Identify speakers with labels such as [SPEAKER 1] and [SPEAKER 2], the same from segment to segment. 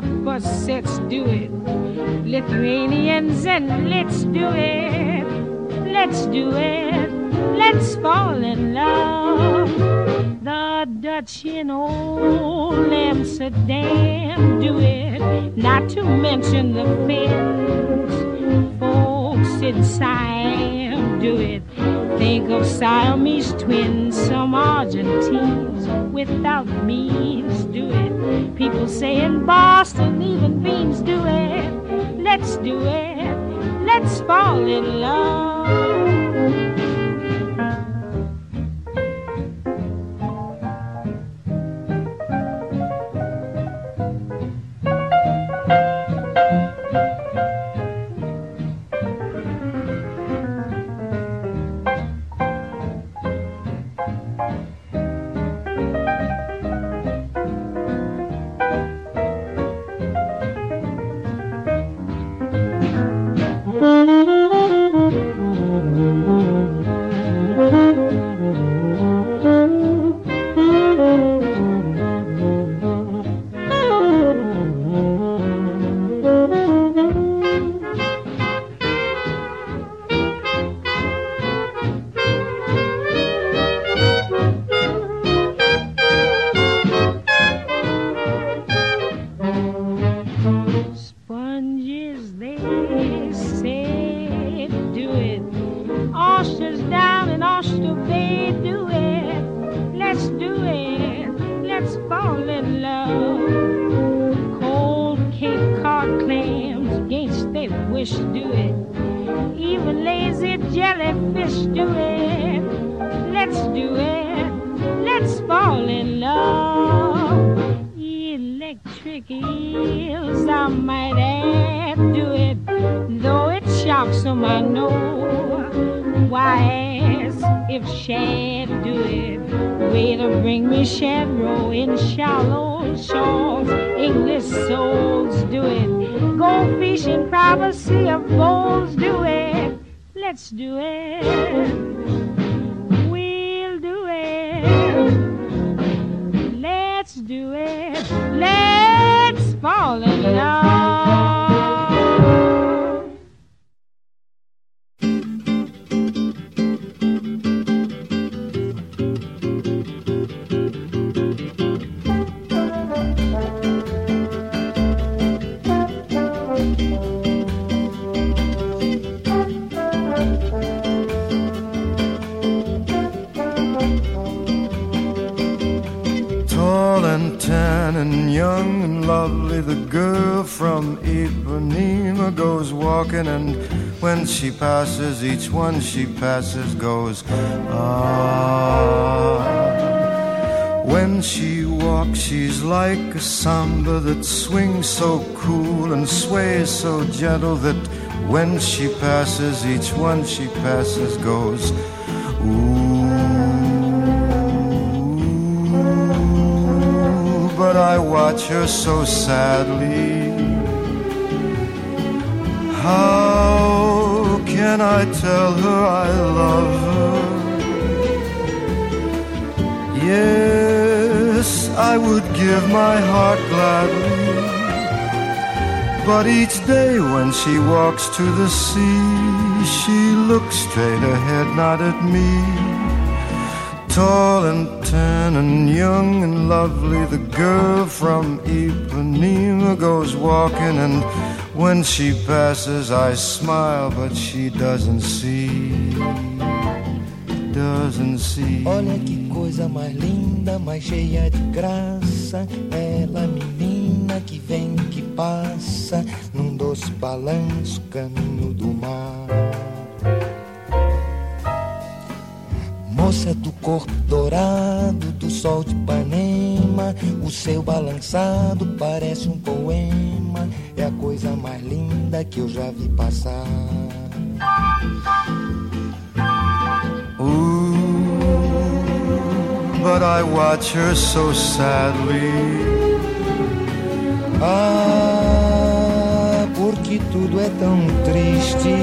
[SPEAKER 1] best opposites do it. Lithuanians, and let's do it. Let's do it. Let's fall in love. The Dutch in old Amsterdam do it. Not to mention the Finns, folks in do it. Think of Siamese twins, some Argentines without means do it. People say in Boston, even beans do it. Let's do it. Let's fall in love. Let's fall in love. Cold Cape Cod clams against their wish do it. Even lazy jellyfish do it. Let's do it. Let's fall in love. Electric eels, I might add, do it. Though it shocks them, I know. Why ask if shad do it? Way to bring me shad roe in shallow shores. English souls do it. Goldfish in privacy of bowls do it. Let's do it. We'll do it. Let's do it. Let's fall in love.
[SPEAKER 2] Goes walking, and when she passes, each one she passes goes, ah. When she walks, she's like a samba that swings so cool and sways so gentle that when she passes, each one she passes goes, ooh. But I watch her so sadly. How can I tell her I love her? Yes, I would give my heart gladly. But each day when she walks to the sea, she looks straight ahead, not at me. Tall and tan and young and lovely, the girl from Ipanema goes walking, and when she passes, I smile, but she doesn't see. Doesn't see.
[SPEAKER 3] Olha que coisa mais linda, mais cheia de graça. Ela, menina que vem, que passa, num doce balanço, caminho do mar. Moça do corpo dourado, do sol de Ipanema, o seu balançado parece um poema. É a coisa mais linda que eu já vi passar.
[SPEAKER 2] Ooh, but I watch her so sadly.
[SPEAKER 3] Ah, porque tudo é tão triste.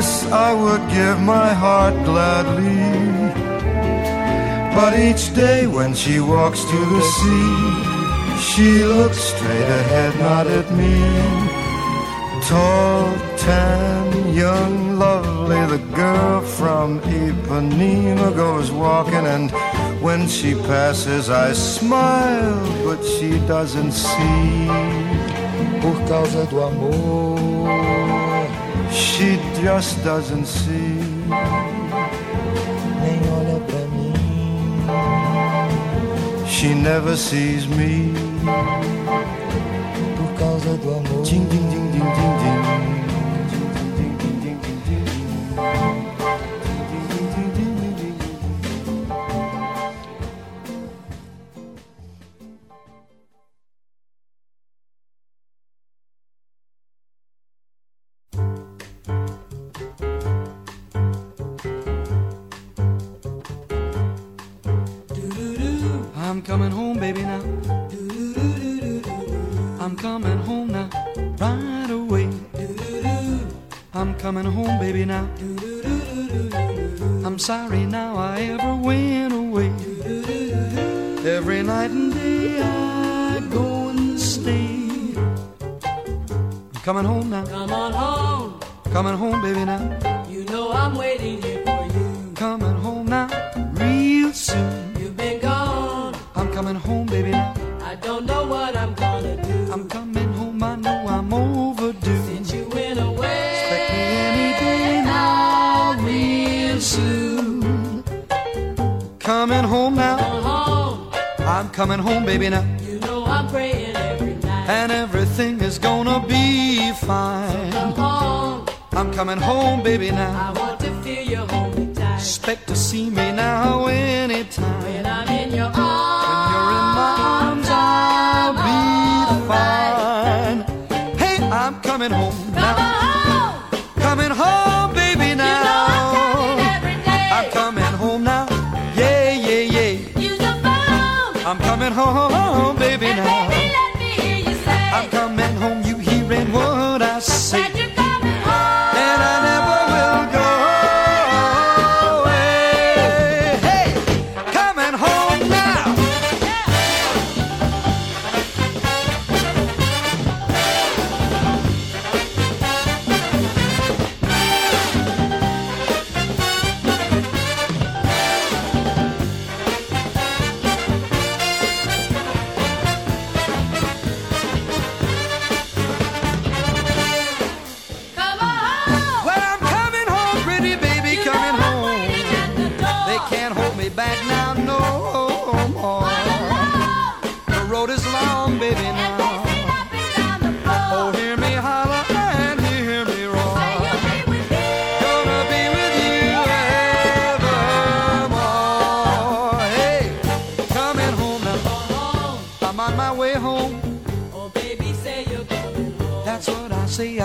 [SPEAKER 2] Yes, I would give my heart gladly. But each day when she walks to the sea, she looks straight ahead, not at me. Tall, tan, young, lovely, the girl from Ipanema goes walking, and when she passes, I smile, but she doesn't see.
[SPEAKER 3] Por causa do amor,
[SPEAKER 2] she just doesn't see.
[SPEAKER 3] Nem olha pra mim.
[SPEAKER 2] She never sees me.
[SPEAKER 3] Por causa do amor.
[SPEAKER 2] Ding, home, baby, now. I'm
[SPEAKER 4] sorry now I ever went away. Every night and day I go and stay. I'm coming home now.
[SPEAKER 5] Come on home.
[SPEAKER 4] Coming home, baby, now.
[SPEAKER 5] You know I'm waiting here
[SPEAKER 4] baby, now.
[SPEAKER 5] You know I'm praying every night.
[SPEAKER 4] And everything is gonna be fine.
[SPEAKER 5] So come home.
[SPEAKER 4] I'm coming home, baby, now.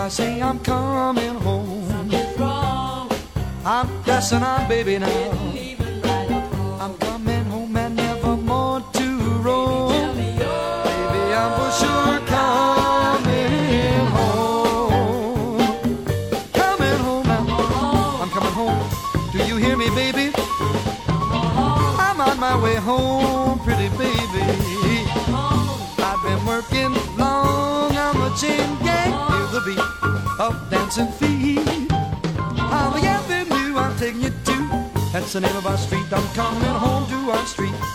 [SPEAKER 5] I say.
[SPEAKER 4] I'm coming home.
[SPEAKER 5] Something's wrong.
[SPEAKER 4] I'm guessing I'm baby now. Of dancing feet. On the avenue I'm taking you to. That's the name of our street. I'm coming home to our street.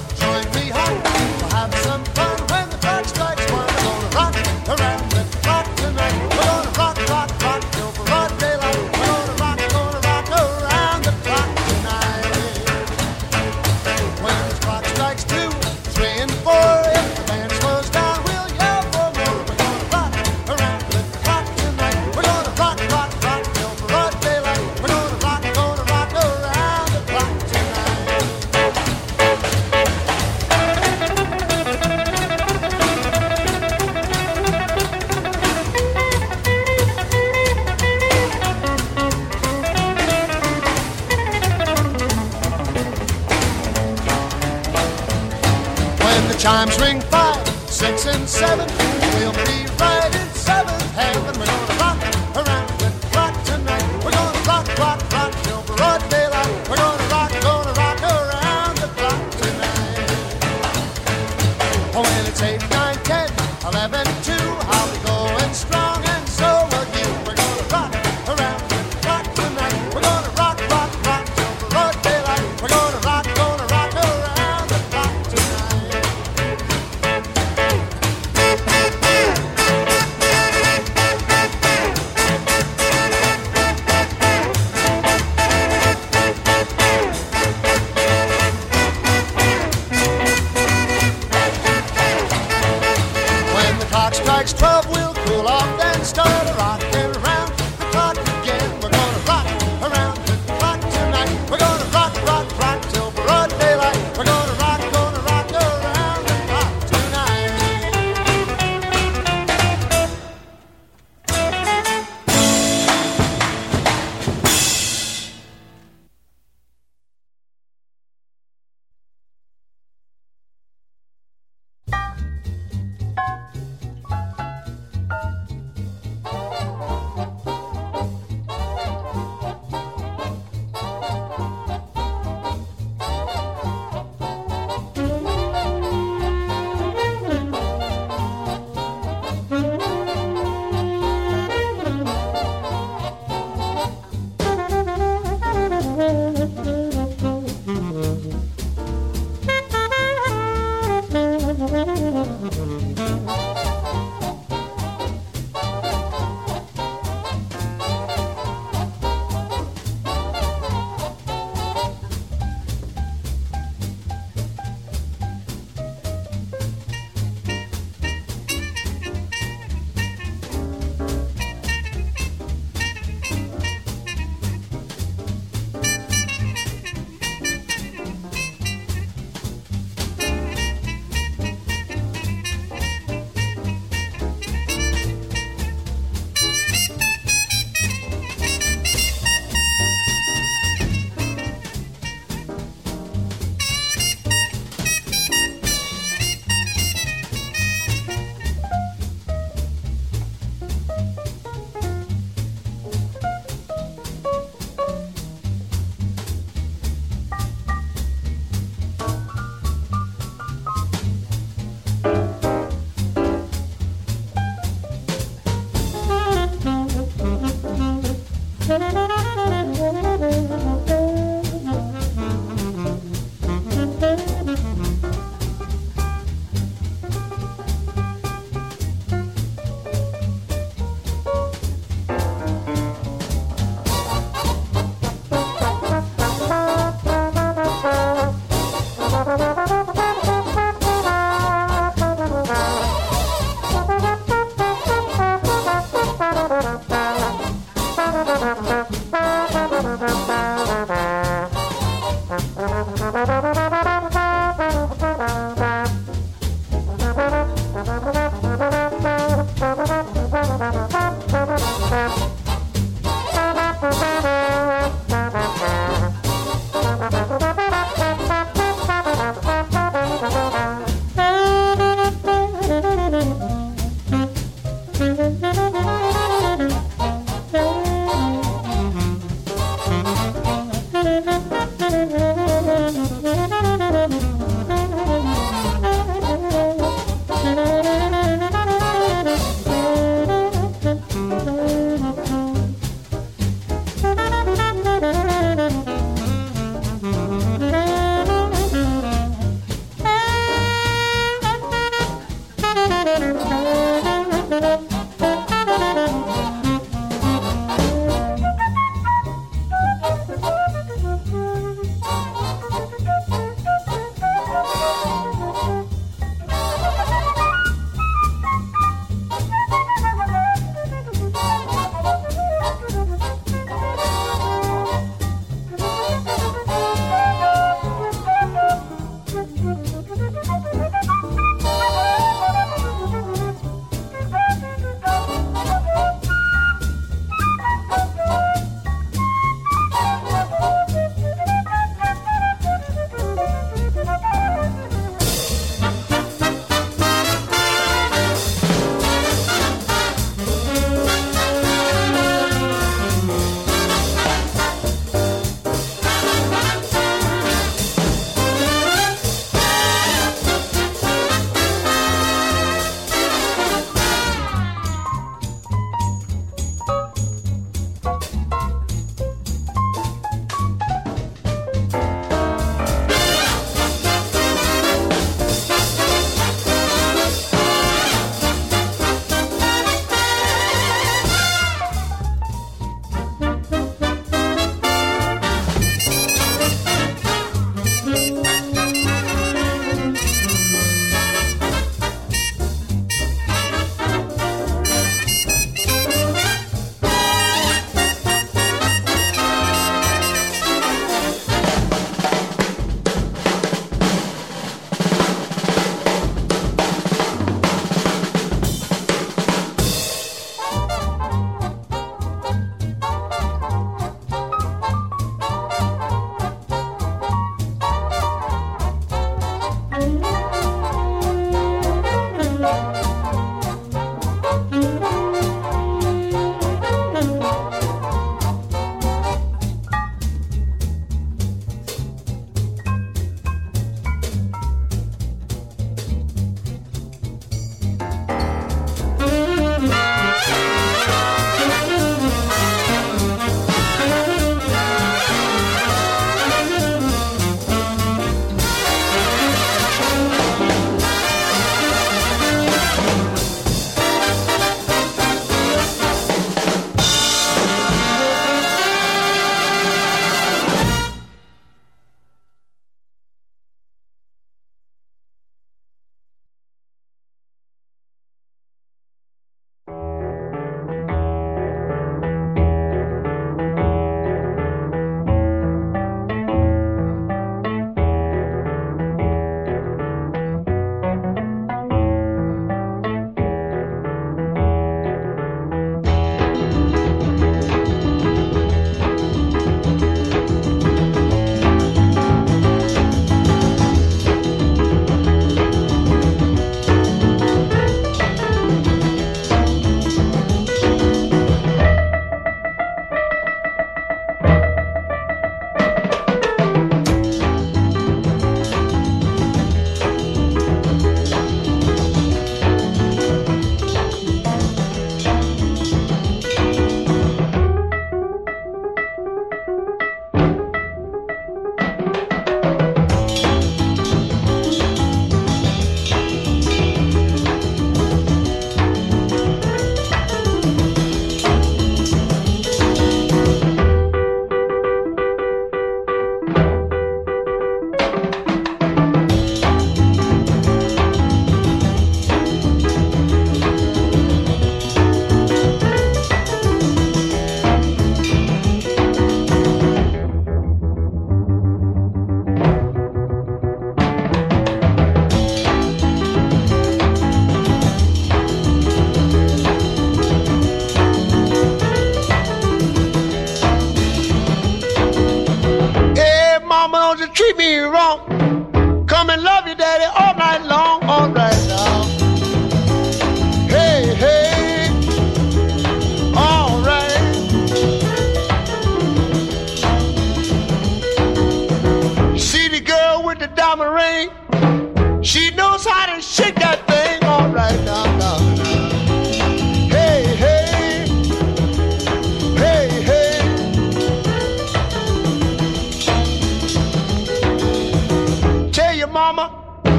[SPEAKER 6] Oh, it's 8, 9, 10, 11, 2.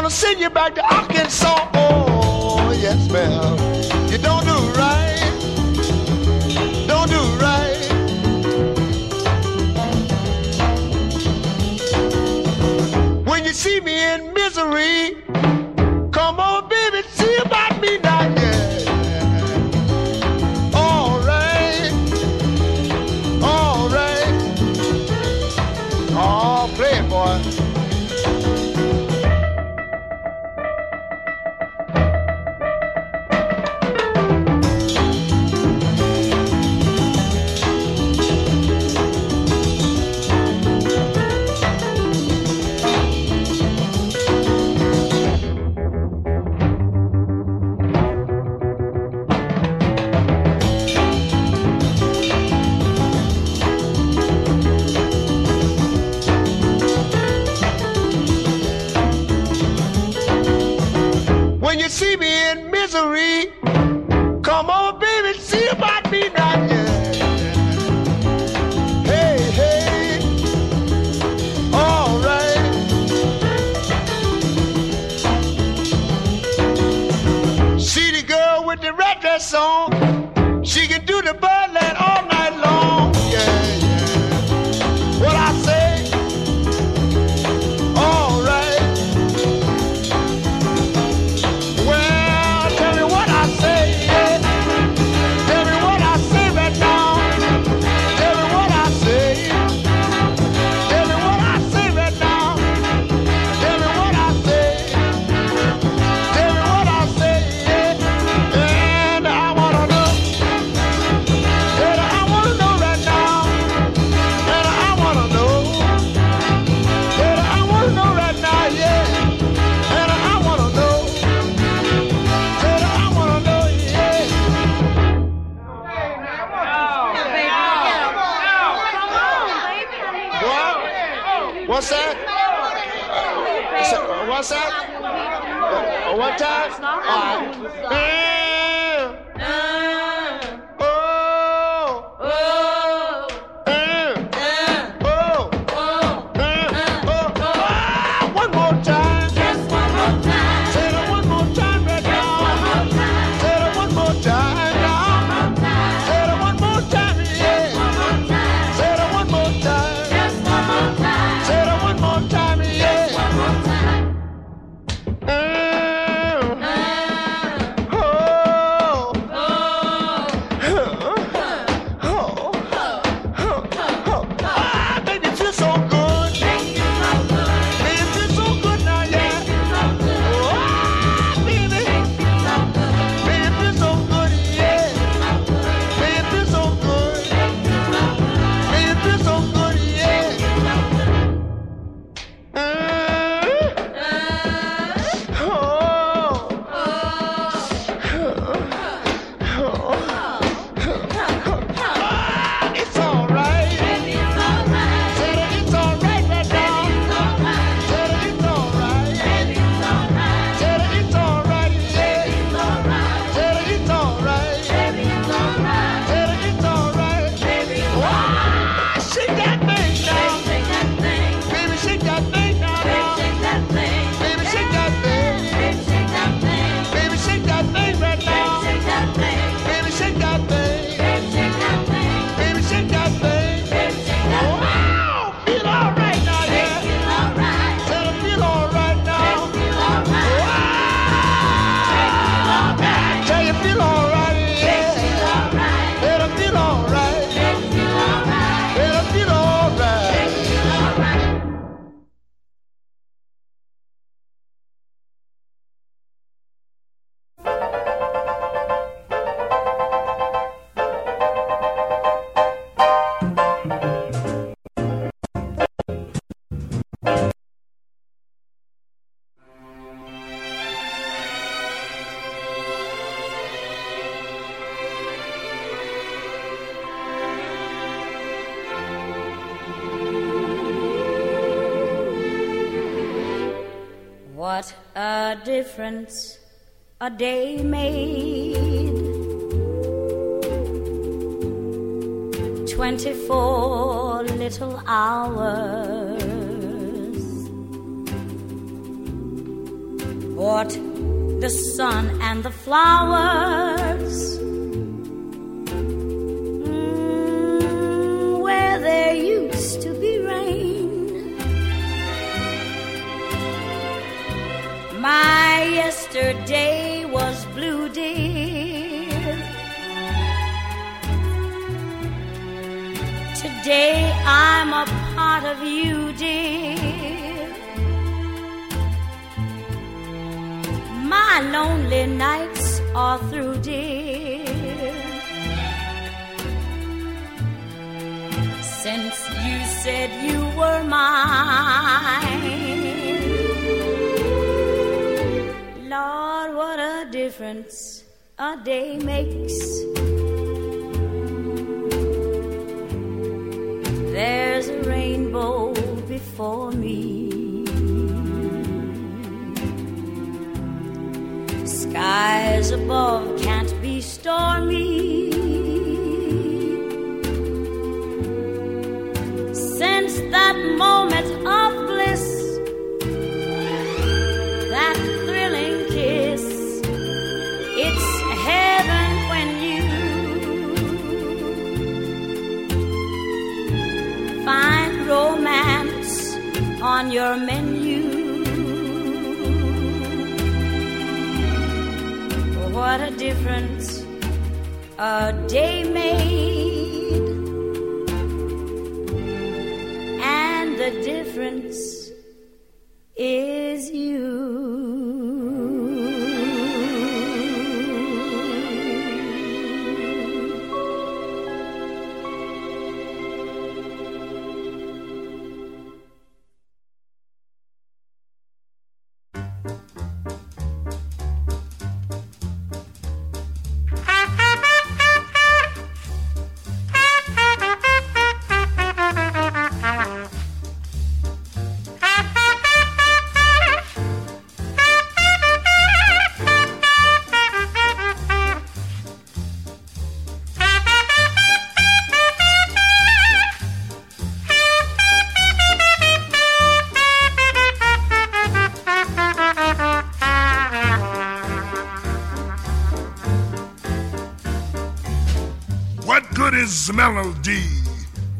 [SPEAKER 6] gonna send you back to Arkansas. Oh, yes, ma'am. You don't do right. Don't do right. When you see me in misery, the red dress on. She can do the birdland. One time. All right.
[SPEAKER 7] Difference a day made. Twenty-four little hours. What the sun and the flowers. Today I'm a part of you, dear. My lonely nights are through, dear. Since you said you were mine. Lord, what a difference a day makes. There's a rainbow before me. Skies above can't be stormy. Since that moment on your menu. What a difference a day made, and the difference is you.
[SPEAKER 8] Melody?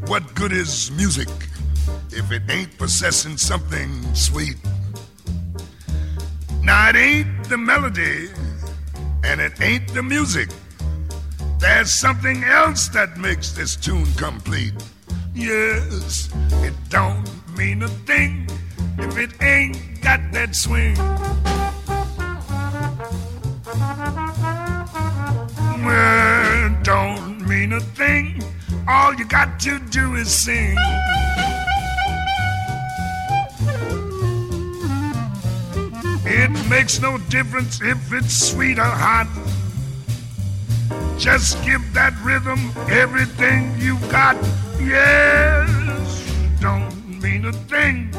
[SPEAKER 8] What good is music if it ain't possessing something sweet? Now, it ain't the melody and it ain't the music. There's something else that makes this tune complete. Yes, it don't mean a thing if it ain't got that swing. Well, don't mean a thing. All you got to do is sing. It makes no difference if it's sweet or hot. Just give that rhythm everything you've got. Yes, don't mean a thing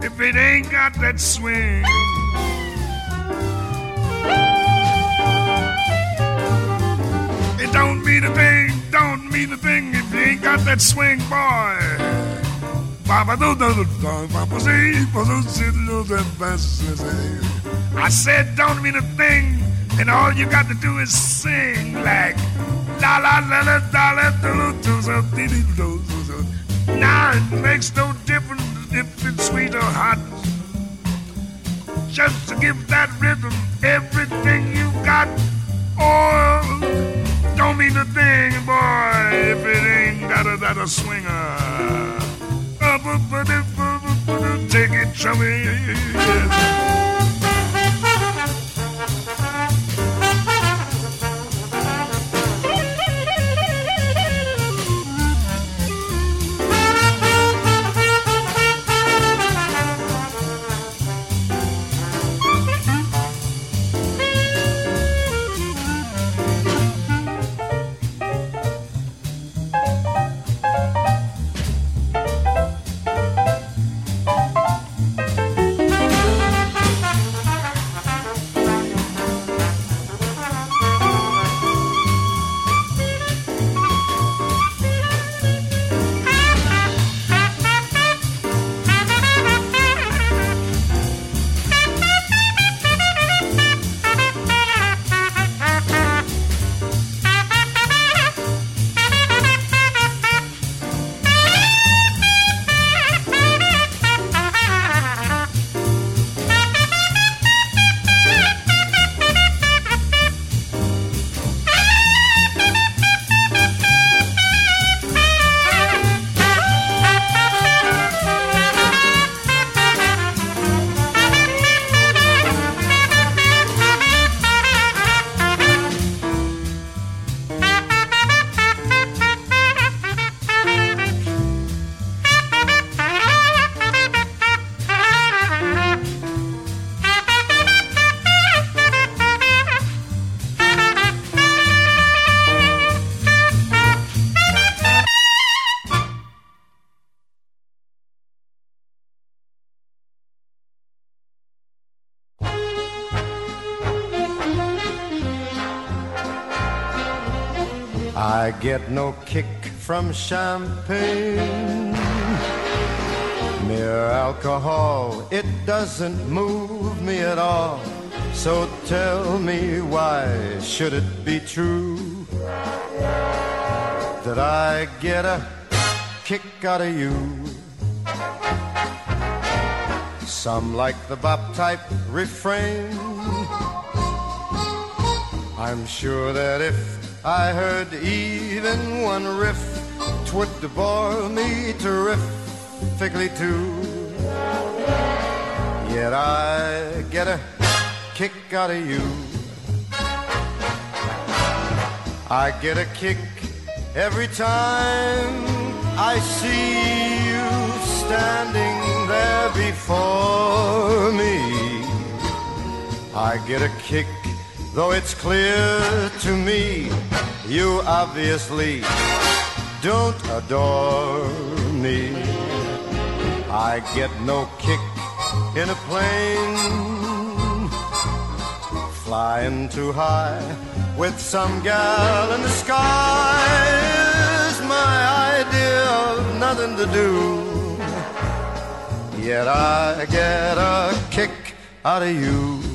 [SPEAKER 8] if it ain't got that swing. It don't mean a thing, don't mean a thing if you ain't got that swing, boy. I said don't mean a thing, and all you got to do is sing like la la la la la la do. Now it makes no difference if it's sweet or hot. Just to give that rhythm everything you got. Oh, don't mean a thing, boy, if it ain't got a, that a swinger. Take it from
[SPEAKER 2] get no kick from champagne. Mere alcohol, it doesn't move me at all. So tell me why should it be true that I get a kick out of you? Some like the bop type refrain. I'm sure that if I heard even one riff, twould bore me terrifically too. Yet I get a kick out of you. I get a kick every time I see you standing there before me. I get a kick, though it's clear to me you obviously don't adore me. I get no kick in a plane flying too high with some gal in the sky is my idea of nothing to do. Yet I get a kick out of you.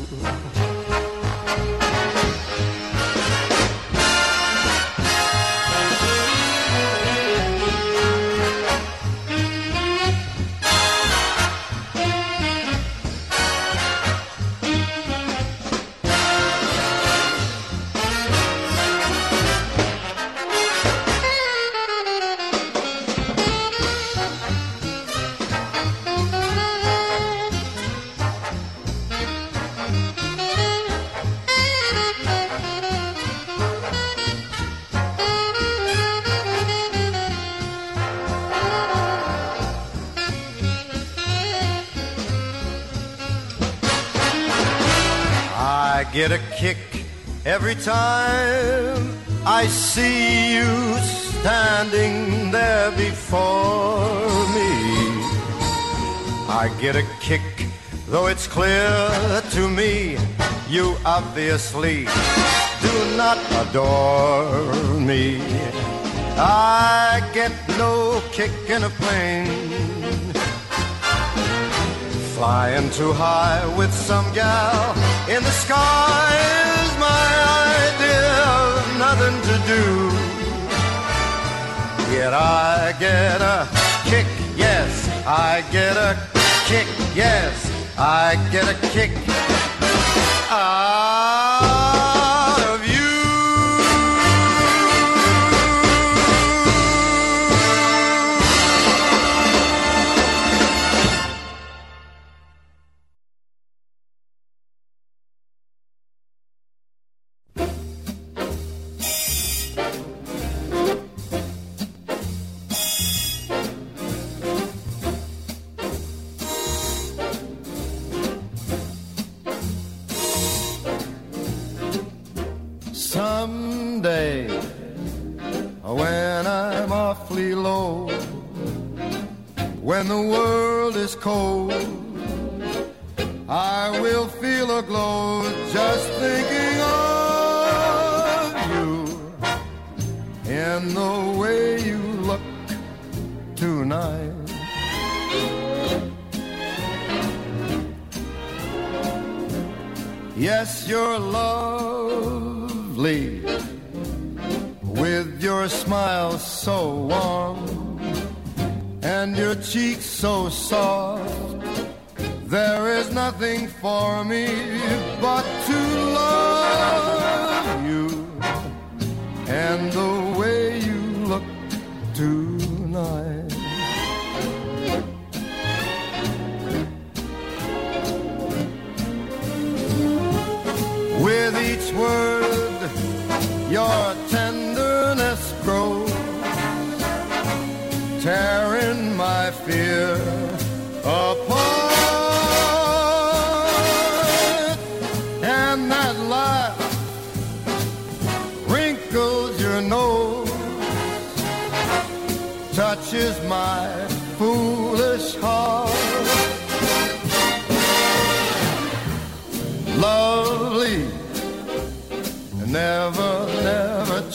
[SPEAKER 2] Get a kick every time I see you standing there before me. I get a kick, though it's clear to me you obviously do not adore me. I get no kick in a plane Flying too high with some gal. In the sky is my idea of nothing to do. Yet I get a kick, yes, I get a kick, yes, I get a kick. Out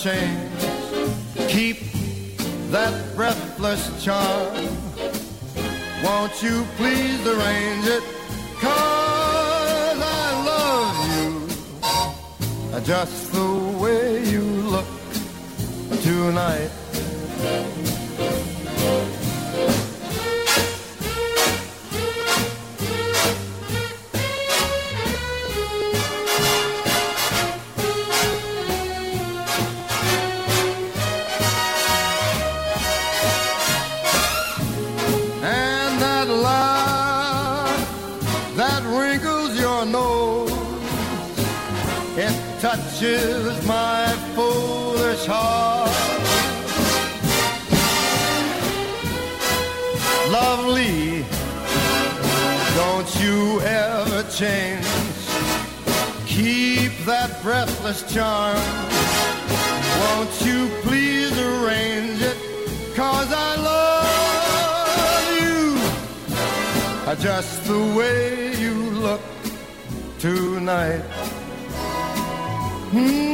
[SPEAKER 2] change. keep that breathless charm. Won't you please arrange it? Cause I love you just the way you look tonight. Touches my foolish heart. Lovely, don't you ever change. Keep that breathless charm. Won't you please arrange it? Cause I love you just the way you look tonight. Mm.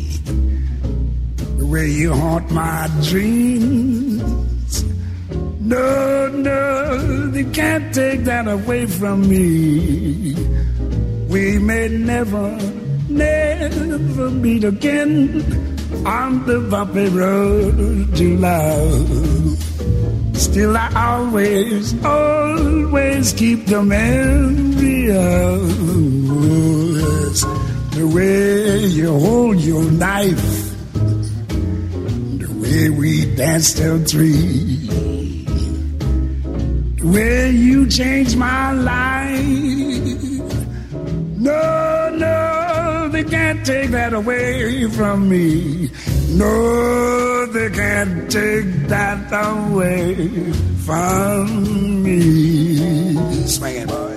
[SPEAKER 8] way you haunt my dreams. No, no, they can't take that away from me. We may never, never meet again on the bumpy road to love. Still, I always, always keep the memory of the way you hold your knife the we danced till three, way you changed my life. No, no, they can't take that away from me. No, they can't take that away from me. Swing it, boys.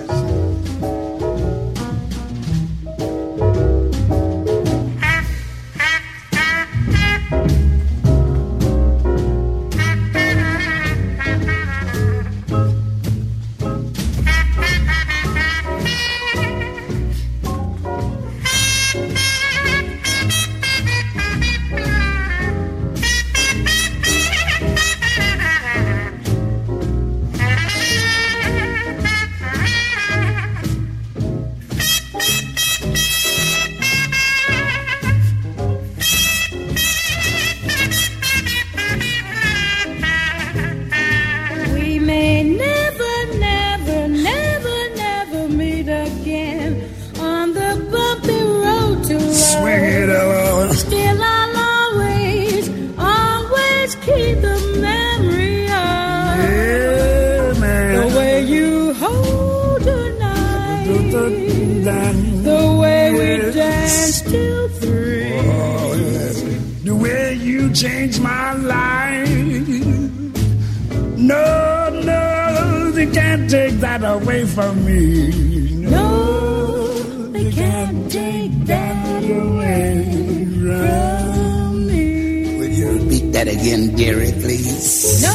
[SPEAKER 1] Tonight, the way we
[SPEAKER 8] Yes.
[SPEAKER 1] danced till three.
[SPEAKER 8] Oh, yes. The way you changed my life. No, no, they can't take that away from me.
[SPEAKER 1] No, they can't take that away from me.
[SPEAKER 9] Will you repeat that again, dearie, please?
[SPEAKER 1] No,